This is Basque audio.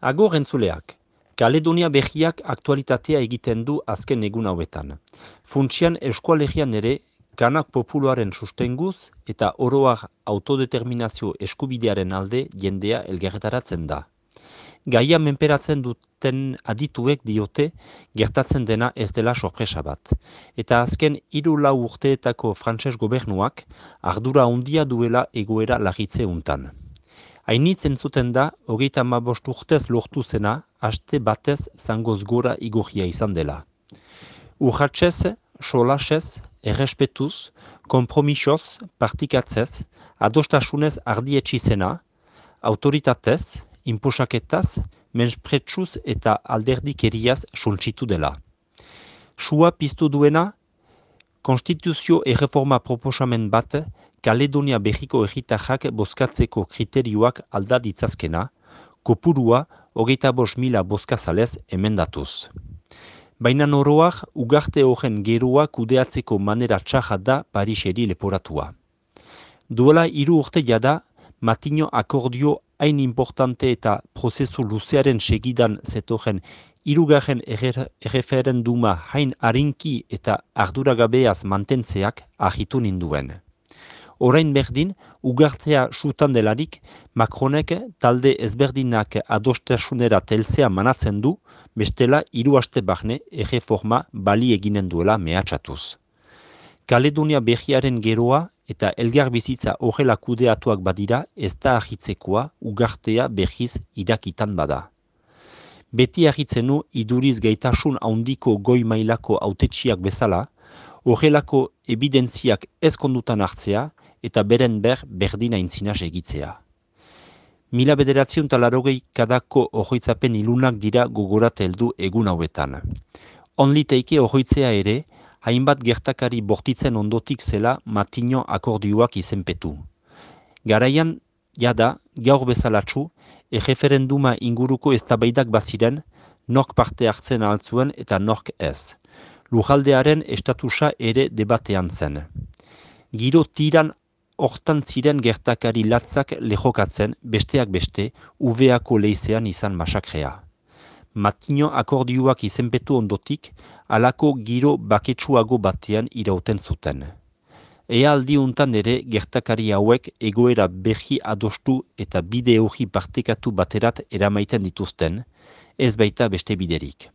Agor entzuleak, Kaledonia behiak aktualitatea egiten du azken egun hauetan. Funtsian eskualegian ere, kanak populuaren sustenguz eta oroak autodeterminazio eskubidearen alde jendea elgerretaratzen da. Gaia menperatzen duten adituek diote gertatzen dena ez dela sorpresa bat. Eta azken hiru lau urteetako frantses gobernuak ardura handia duela egoera lagitze untan. Hainitz entzuten da, hogeita ma urtez lortu zena, haste batez zangoz gora igorria izan dela. Urratxez, solasez, errespetuz, kompromisoz, partikatzez, adostasunez ardietxi zena, autoritatez, imposaketaz, menspretxuz eta alderdikeriaz sultsitu dela. Sua piztu duena, konstituzio erreforma proposamen bat, Kaledonia behiko egitajak bozkatzeko kriterioak alda ditzazkena, kopurua hogeita bos mila bozkazalez emendatuz. Baina noroak ugarte horren geroa kudeatzeko manera txaja da Pariseri leporatua. Duela hiru urte jada, Matino akordio hain importante eta prozesu luzearen segidan zetoren irugarren erreferenduma hain harinki eta arduragabeaz mantentzeak ahitu ninduen. Orain berdin, ugartea sutan delarik, Macronek talde ezberdinak adostasunera telzea manatzen du, bestela hiru aste barne erreforma bali eginen duela mehatxatuz. Kaledonia behiaren geroa eta elgar bizitza horrela kudeatuak badira ez da ahitzekoa ugartea behiz irakitan bada. Beti ahitzenu iduriz gaitasun haundiko goi mailako autetxiak bezala, horrelako evidentziak ez kondutan hartzea, eta beren ber berdina intzinaz egitzea. Mila bederatzion talarogei kadako ohoitzapen ilunak dira gogorat heldu egun hauetan. Onliteike ohoitzea ere, hainbat gertakari bortitzen ondotik zela matino akordioak izenpetu. Garaian, jada, gaur bezalatzu, erreferenduma inguruko eztabaidak baziren, nork parte hartzen altzuen eta nork ez. Lujaldearen estatusa ere debatean zen. Giro tiran hortan ziren gertakari latzak lehokatzen besteak beste uveako leizean izan masakrea. Matino akordioak izenpetu ondotik, alako giro baketsuago batean irauten zuten. Ea aldiuntan ere gertakari hauek egoera behi adostu eta bide hori partekatu baterat eramaiten dituzten, ez baita beste biderik.